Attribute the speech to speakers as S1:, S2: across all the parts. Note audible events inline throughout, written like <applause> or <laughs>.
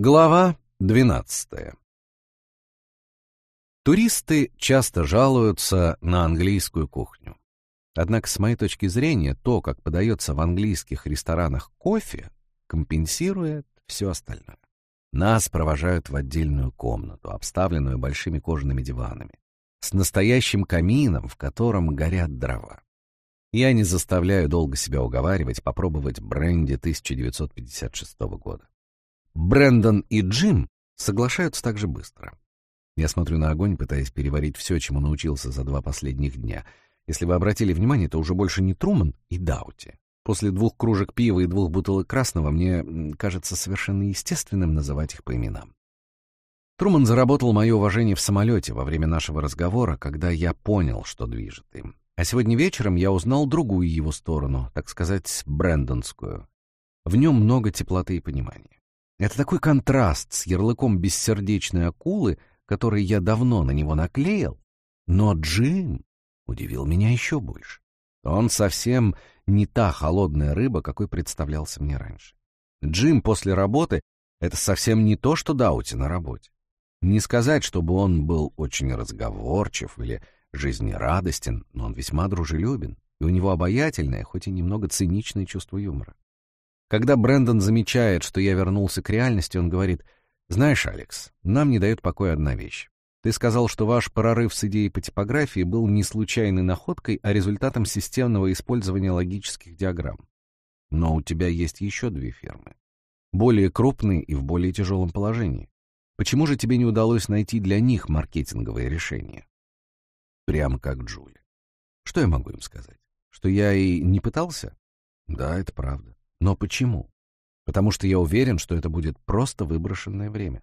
S1: Глава 12. Туристы часто жалуются на английскую кухню. Однако, с моей точки зрения, то, как подается в английских ресторанах кофе, компенсирует все остальное. Нас провожают в отдельную комнату, обставленную большими кожаными диванами, с настоящим камином, в котором горят дрова. Я не заставляю долго себя уговаривать попробовать бренди 1956 года. Брэндон и Джим соглашаются так же быстро. Я смотрю на огонь, пытаясь переварить все, чему научился за два последних дня. Если вы обратили внимание, то уже больше не Труман и Даути. После двух кружек пива и двух бутылок красного мне кажется совершенно естественным называть их по именам. Труман заработал мое уважение в самолете во время нашего разговора, когда я понял, что движет им. А сегодня вечером я узнал другую его сторону, так сказать, брэндонскую. В нем много теплоты и понимания. Это такой контраст с ярлыком бессердечной акулы, который я давно на него наклеил. Но Джим удивил меня еще больше. Он совсем не та холодная рыба, какой представлялся мне раньше. Джим после работы — это совсем не то, что Даути на работе. Не сказать, чтобы он был очень разговорчив или жизнерадостен, но он весьма дружелюбен, и у него обаятельное, хоть и немного циничное чувство юмора. Когда Брэндон замечает, что я вернулся к реальности, он говорит, «Знаешь, Алекс, нам не дает покоя одна вещь. Ты сказал, что ваш прорыв с идеей по типографии был не случайной находкой, а результатом системного использования логических диаграмм. Но у тебя есть еще две фирмы. Более крупные и в более тяжелом положении. Почему же тебе не удалось найти для них маркетинговые решения? Прямо как Джули. Что я могу им сказать? Что я и не пытался? Да, это правда. Но почему? Потому что я уверен, что это будет просто выброшенное время.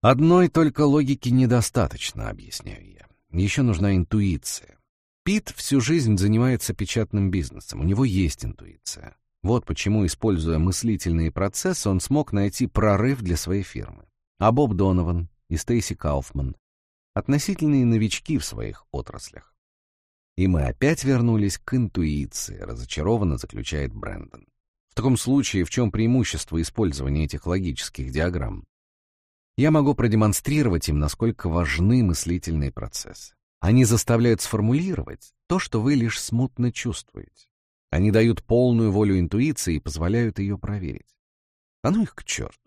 S1: Одной только логики недостаточно, объясняю я. Еще нужна интуиция. Пит всю жизнь занимается печатным бизнесом, у него есть интуиция. Вот почему, используя мыслительные процессы, он смог найти прорыв для своей фирмы. А Боб Донован и Стейси Кауфман — относительные новички в своих отраслях. И мы опять вернулись к интуиции, разочарованно заключает Брэндон. В таком случае, в чем преимущество использования этих логических диаграмм? Я могу продемонстрировать им, насколько важны мыслительные процессы. Они заставляют сформулировать то, что вы лишь смутно чувствуете. Они дают полную волю интуиции и позволяют ее проверить. А ну их к черту.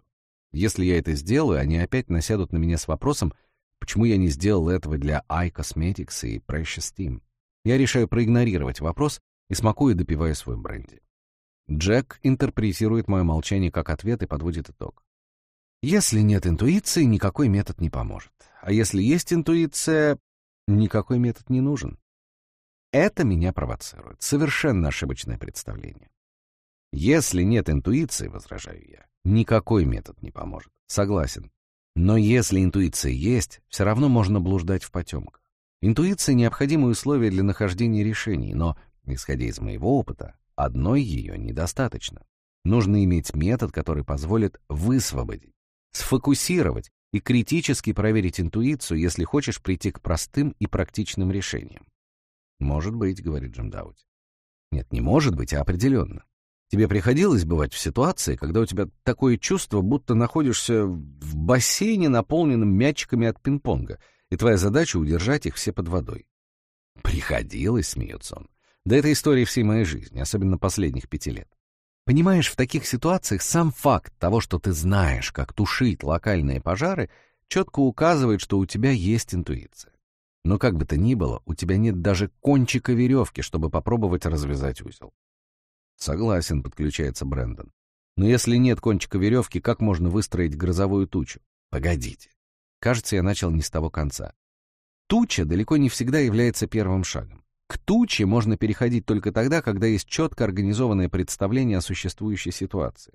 S1: Если я это сделаю, они опять насядут на меня с вопросом, почему я не сделал этого для iCosmetics и Precious Team. Я решаю проигнорировать вопрос и смакую, допивая свой бренди. Джек интерпретирует мое молчание как ответ и подводит итог. Если нет интуиции, никакой метод не поможет. А если есть интуиция, никакой метод не нужен. Это меня провоцирует. Совершенно ошибочное представление. Если нет интуиции, возражаю я, никакой метод не поможет. Согласен. Но если интуиция есть, все равно можно блуждать в потемках. Интуиция — необходимое условие для нахождения решений, но, исходя из моего опыта, одной ее недостаточно. Нужно иметь метод, который позволит высвободить, сфокусировать и критически проверить интуицию, если хочешь прийти к простым и практичным решениям. «Может быть», — говорит Джим Даути. Нет, не может быть, а определенно. Тебе приходилось бывать в ситуации, когда у тебя такое чувство, будто находишься в бассейне, наполненном мячиками от пинг-понга — и твоя задача — удержать их все под водой. Приходилось, смеется он. Да это история всей моей жизни, особенно последних пяти лет. Понимаешь, в таких ситуациях сам факт того, что ты знаешь, как тушить локальные пожары, четко указывает, что у тебя есть интуиция. Но как бы то ни было, у тебя нет даже кончика веревки, чтобы попробовать развязать узел. Согласен, подключается Брэндон. Но если нет кончика веревки, как можно выстроить грозовую тучу? Погодите. Кажется, я начал не с того конца. Туча далеко не всегда является первым шагом. К туче можно переходить только тогда, когда есть четко организованное представление о существующей ситуации.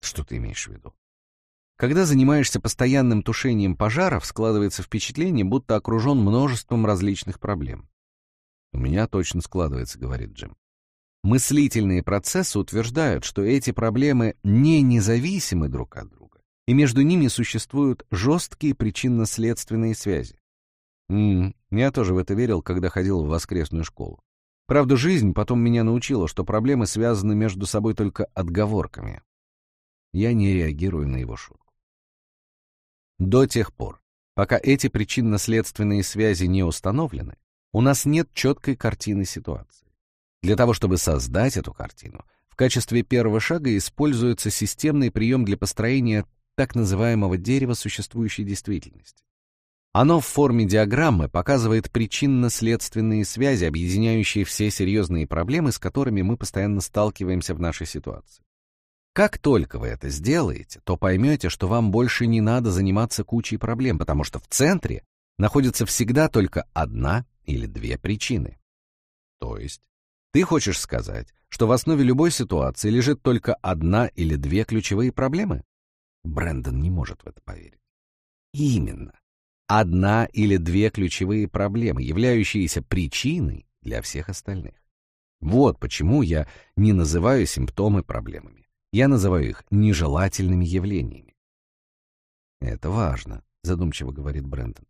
S1: Что ты имеешь в виду? Когда занимаешься постоянным тушением пожаров, складывается впечатление, будто окружен множеством различных проблем. «У меня точно складывается», — говорит Джим. Мыслительные процессы утверждают, что эти проблемы не независимы друг от друга и между ними существуют жесткие причинно-следственные связи. М -м, я тоже в это верил, когда ходил в воскресную школу. Правда, жизнь потом меня научила, что проблемы связаны между собой только отговорками. Я не реагирую на его шутку. До тех пор, пока эти причинно-следственные связи не установлены, у нас нет четкой картины ситуации. Для того, чтобы создать эту картину, в качестве первого шага используется системный прием для построения так называемого дерева существующей действительности. Оно в форме диаграммы показывает причинно-следственные связи, объединяющие все серьезные проблемы, с которыми мы постоянно сталкиваемся в нашей ситуации. Как только вы это сделаете, то поймете, что вам больше не надо заниматься кучей проблем, потому что в центре находится всегда только одна или две причины. То есть, ты хочешь сказать, что в основе любой ситуации лежит только одна или две ключевые проблемы? Брэндон не может в это поверить. Именно. Одна или две ключевые проблемы, являющиеся причиной для всех остальных. Вот почему я не называю симптомы проблемами. Я называю их нежелательными явлениями. Это важно, задумчиво говорит Брэндон.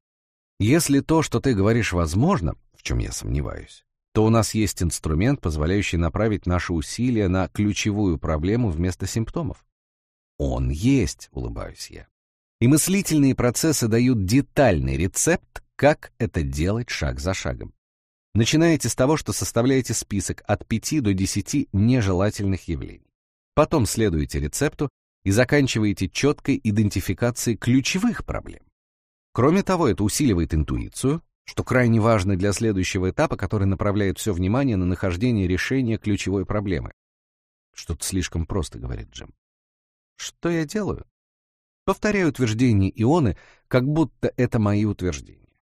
S1: Если то, что ты говоришь, возможно, в чем я сомневаюсь, то у нас есть инструмент, позволяющий направить наши усилия на ключевую проблему вместо симптомов. Он есть, улыбаюсь я. И мыслительные процессы дают детальный рецепт, как это делать шаг за шагом. Начинаете с того, что составляете список от 5 до 10 нежелательных явлений. Потом следуете рецепту и заканчиваете четкой идентификацией ключевых проблем. Кроме того, это усиливает интуицию, что крайне важно для следующего этапа, который направляет все внимание на нахождение решения ключевой проблемы. Что-то слишком просто, говорит Джим. Что я делаю? Повторяю утверждения Ионы, как будто это мои утверждения.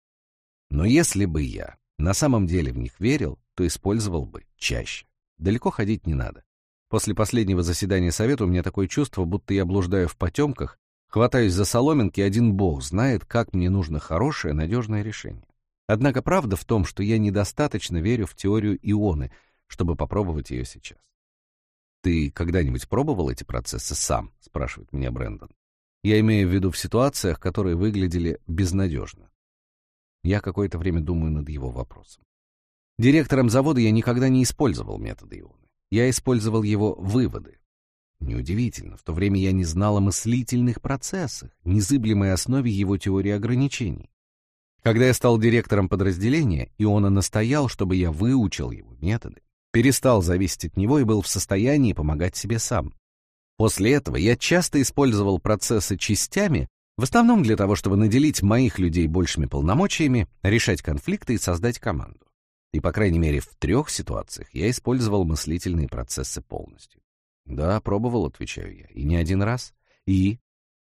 S1: Но если бы я на самом деле в них верил, то использовал бы чаще. Далеко ходить не надо. После последнего заседания совета у меня такое чувство, будто я блуждаю в потемках, хватаюсь за соломинки, один бог знает, как мне нужно хорошее, надежное решение. Однако правда в том, что я недостаточно верю в теорию ионы, чтобы попробовать ее сейчас. «Ты когда-нибудь пробовал эти процессы сам?» — спрашивает меня Брэндон. Я имею в виду в ситуациях, которые выглядели безнадежно. Я какое-то время думаю над его вопросом. Директором завода я никогда не использовал методы ионы. Я использовал его выводы. Неудивительно, в то время я не знал о мыслительных процессах, незыблемой основе его теории ограничений. Когда я стал директором подразделения, Иона настоял, чтобы я выучил его методы перестал зависеть от него и был в состоянии помогать себе сам. После этого я часто использовал процессы частями, в основном для того, чтобы наделить моих людей большими полномочиями, решать конфликты и создать команду. И, по крайней мере, в трех ситуациях я использовал мыслительные процессы полностью. Да, пробовал, отвечаю я, и не один раз. И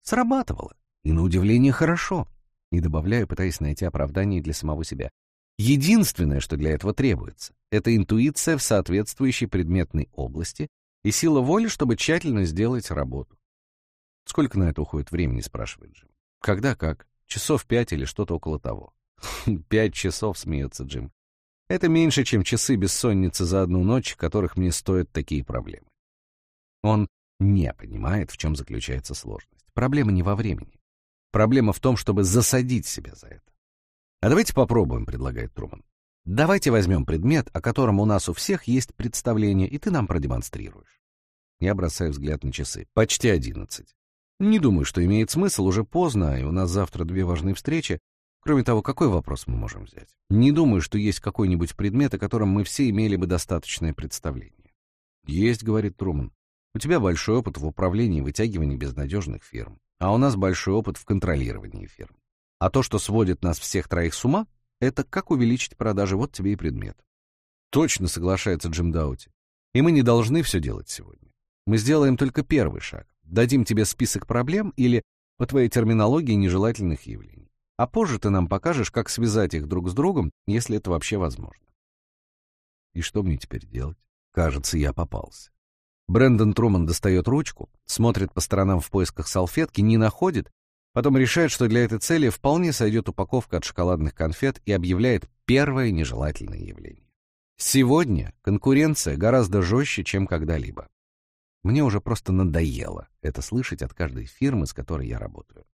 S1: срабатывало. И, на удивление, хорошо. И добавляю, пытаясь найти оправдание для самого себя. Единственное, что для этого требуется, это интуиция в соответствующей предметной области и сила воли, чтобы тщательно сделать работу. Сколько на это уходит времени, спрашивает Джим. Когда как? Часов пять или что-то около того. <laughs> Пять часов, смеется Джим. Это меньше, чем часы бессонницы за одну ночь, которых мне стоят такие проблемы. Он не понимает, в чем заключается сложность. Проблема не во времени. Проблема в том, чтобы засадить себя за это. «А давайте попробуем», — предлагает Труман. «Давайте возьмем предмет, о котором у нас у всех есть представление, и ты нам продемонстрируешь». Я бросаю взгляд на часы. Почти одиннадцать. Не думаю, что имеет смысл, уже поздно, и у нас завтра две важные встречи. Кроме того, какой вопрос мы можем взять? Не думаю, что есть какой-нибудь предмет, о котором мы все имели бы достаточное представление. «Есть», — говорит Труман. «У тебя большой опыт в управлении и вытягивании безнадежных фирм, а у нас большой опыт в контролировании фирм. А то, что сводит нас всех троих с ума, это как увеличить продажи, вот тебе и предмет. Точно соглашается Джим Даути. И мы не должны все делать сегодня. Мы сделаем только первый шаг. Дадим тебе список проблем или, по твоей терминологии, нежелательных явлений. А позже ты нам покажешь, как связать их друг с другом, если это вообще возможно. И что мне теперь делать? Кажется, я попался. Брэндон Труман достает ручку, смотрит по сторонам в поисках салфетки, не находит Потом решает, что для этой цели вполне сойдет упаковка от шоколадных конфет и объявляет первое нежелательное явление. Сегодня конкуренция гораздо жестче, чем когда-либо. Мне уже просто надоело это слышать от каждой фирмы, с которой я работаю.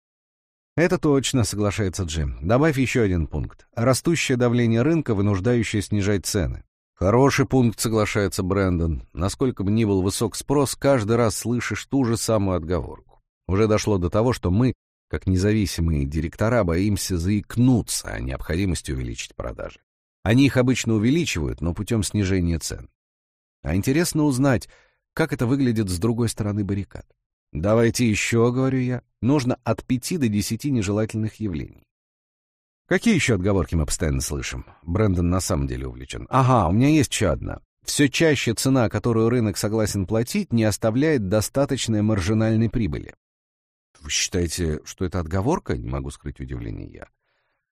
S1: Это точно, соглашается Джим. Добавь еще один пункт. Растущее давление рынка, вынуждающее снижать цены. Хороший пункт, соглашается Брэндон. Насколько бы ни был высок спрос, каждый раз слышишь ту же самую отговорку. Уже дошло до того, что мы, как независимые директора, боимся заикнуться о необходимости увеличить продажи. Они их обычно увеличивают, но путем снижения цен. А интересно узнать, как это выглядит с другой стороны баррикад. Давайте еще, говорю я, нужно от пяти до десяти нежелательных явлений. Какие еще отговорки мы постоянно слышим? Брэндон на самом деле увлечен. Ага, у меня есть еще одна. Все чаще цена, которую рынок согласен платить, не оставляет достаточной маржинальной прибыли. Вы считаете, что это отговорка? Не могу скрыть удивление я.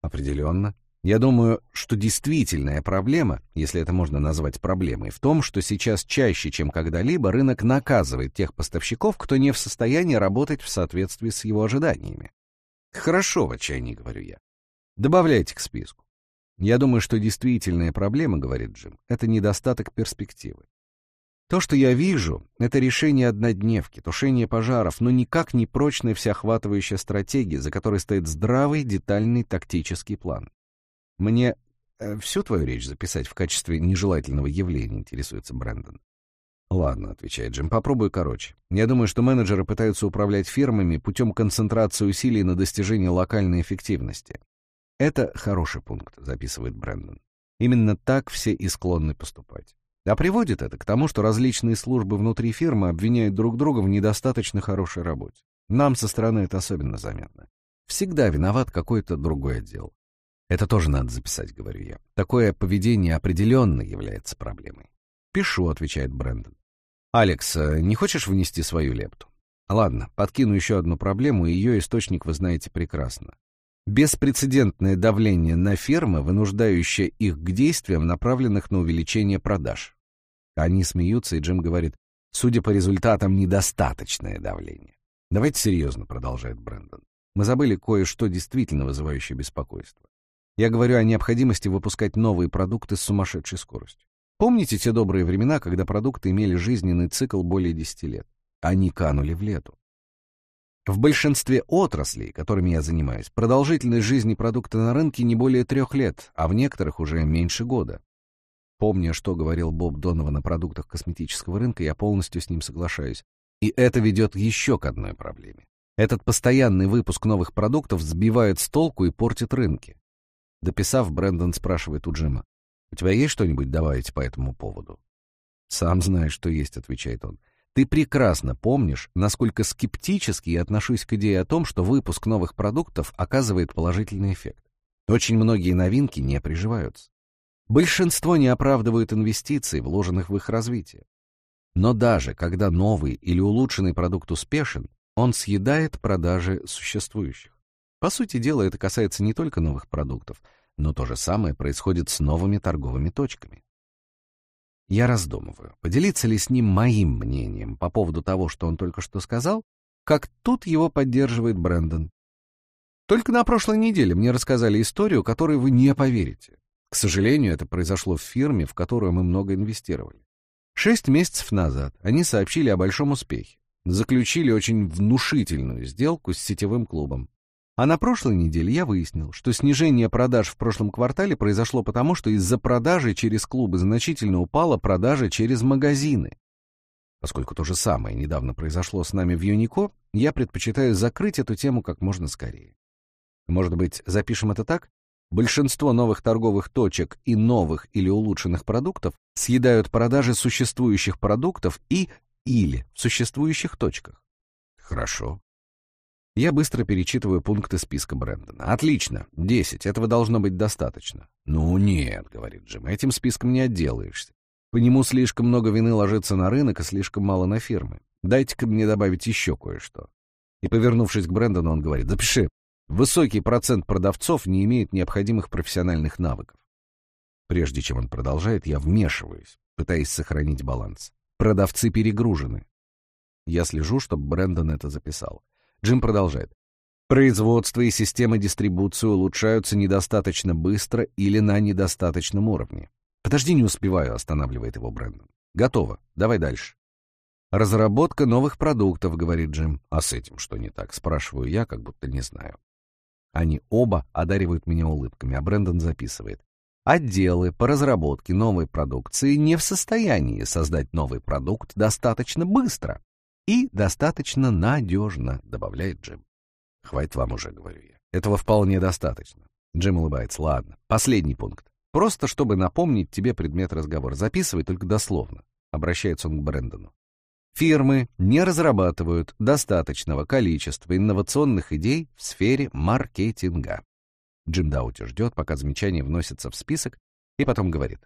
S1: Определенно. Я думаю, что действительная проблема, если это можно назвать проблемой, в том, что сейчас чаще, чем когда-либо, рынок наказывает тех поставщиков, кто не в состоянии работать в соответствии с его ожиданиями. Хорошо, в отчаянии говорю я. Добавляйте к списку. Я думаю, что действительная проблема, говорит Джим, это недостаток перспективы. То, что я вижу, это решение однодневки, тушение пожаров, но никак не прочная всеохватывающая стратегия, за которой стоит здравый, детальный тактический план. Мне э, всю твою речь записать в качестве нежелательного явления, интересуется Брэндон. Ладно, отвечает Джим, попробую короче. Я думаю, что менеджеры пытаются управлять фирмами путем концентрации усилий на достижении локальной эффективности. Это хороший пункт, записывает Брэндон. Именно так все и склонны поступать. А приводит это к тому, что различные службы внутри фирмы обвиняют друг друга в недостаточно хорошей работе. Нам со стороны это особенно заметно. Всегда виноват какой-то другой отдел. Это тоже надо записать, говорю я. Такое поведение определенно является проблемой. Пишу, отвечает Брэндон. Алекс, э, не хочешь внести свою лепту? Ладно, подкину еще одну проблему, и ее источник вы знаете прекрасно. Беспрецедентное давление на фермы, вынуждающее их к действиям, направленных на увеличение продаж. Они смеются, и Джим говорит, судя по результатам, недостаточное давление. Давайте серьезно, продолжает Брэндон. Мы забыли кое-что действительно вызывающее беспокойство. Я говорю о необходимости выпускать новые продукты с сумасшедшей скоростью. Помните те добрые времена, когда продукты имели жизненный цикл более 10 лет? Они канули в лету. В большинстве отраслей, которыми я занимаюсь, продолжительность жизни продукта на рынке не более трех лет, а в некоторых уже меньше года. Помня, что говорил Боб Донован о продуктах косметического рынка, я полностью с ним соглашаюсь. И это ведет еще к одной проблеме. Этот постоянный выпуск новых продуктов сбивает с толку и портит рынки. Дописав, Брэндон спрашивает у Джима, «У тебя есть что-нибудь добавить по этому поводу?» «Сам знаешь, что есть», — отвечает он. «Ты прекрасно помнишь, насколько скептически я отношусь к идее о том, что выпуск новых продуктов оказывает положительный эффект. Очень многие новинки не приживаются. Большинство не оправдывают инвестиций, вложенных в их развитие. Но даже когда новый или улучшенный продукт успешен, он съедает продажи существующих. По сути дела, это касается не только новых продуктов, но то же самое происходит с новыми торговыми точками. Я раздумываю, поделиться ли с ним моим мнением по поводу того, что он только что сказал, как тут его поддерживает Брэндон. Только на прошлой неделе мне рассказали историю, которой вы не поверите. К сожалению, это произошло в фирме, в которую мы много инвестировали. Шесть месяцев назад они сообщили о большом успехе. Заключили очень внушительную сделку с сетевым клубом. А на прошлой неделе я выяснил, что снижение продаж в прошлом квартале произошло потому, что из-за продажи через клубы значительно упала продажа через магазины. Поскольку то же самое недавно произошло с нами в Юнико, я предпочитаю закрыть эту тему как можно скорее. Может быть, запишем это так? Большинство новых торговых точек и новых или улучшенных продуктов съедают продажи существующих продуктов и или в существующих точках. Хорошо. Я быстро перечитываю пункты списка Брэндона. Отлично, 10, этого должно быть достаточно. Ну нет, говорит Джим, этим списком не отделаешься. По нему слишком много вины ложится на рынок и слишком мало на фирмы. Дайте-ка мне добавить еще кое-что. И, повернувшись к Брэндону, он говорит, запиши, высокий процент продавцов не имеет необходимых профессиональных навыков. Прежде чем он продолжает, я вмешиваюсь, пытаясь сохранить баланс. Продавцы перегружены. Я слежу, чтобы Брэндон это записал. Джим продолжает. Производство и система дистрибуции улучшаются недостаточно быстро или на недостаточном уровне. Подожди, не успеваю, останавливает его Брэндон. Готово. Давай дальше. Разработка новых продуктов, говорит Джим. А с этим что не так? Спрашиваю я, как будто не знаю. Они оба одаривают меня улыбками, а Брэндон записывает. Отделы по разработке новой продукции не в состоянии создать новый продукт достаточно быстро и достаточно надежно, добавляет Джим. Хватит вам уже, говорю я. Этого вполне достаточно. Джим улыбается. Ладно, последний пункт. Просто чтобы напомнить тебе предмет разговора. Записывай только дословно. Обращается он к Брэндону. Фирмы не разрабатывают достаточного количества инновационных идей в сфере маркетинга. Джим Даути ждет, пока замечание вносится в список, и потом говорит.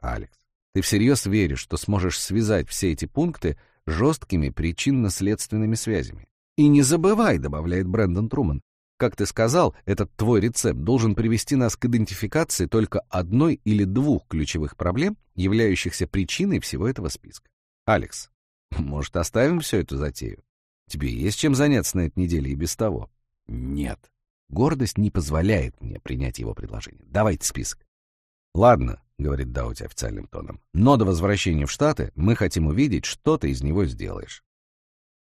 S1: «Алекс, ты всерьез веришь, что сможешь связать все эти пункты жесткими причинно-следственными связями? И не забывай, — добавляет Брэндон Труман, как ты сказал, этот твой рецепт должен привести нас к идентификации только одной или двух ключевых проблем, являющихся причиной всего этого списка. Алекс, может, оставим всю эту затею? Тебе есть чем заняться на этой неделе и без того? Нет. Гордость не позволяет мне принять его предложение. Давайте список. Ладно, говорит Даути официальным тоном, но до возвращения в Штаты мы хотим увидеть, что ты из него сделаешь.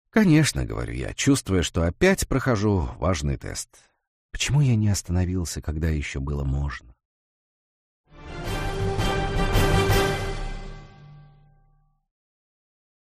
S1: Конечно, говорю я, чувствуя, что опять прохожу важный тест. Почему я не остановился, когда еще было можно?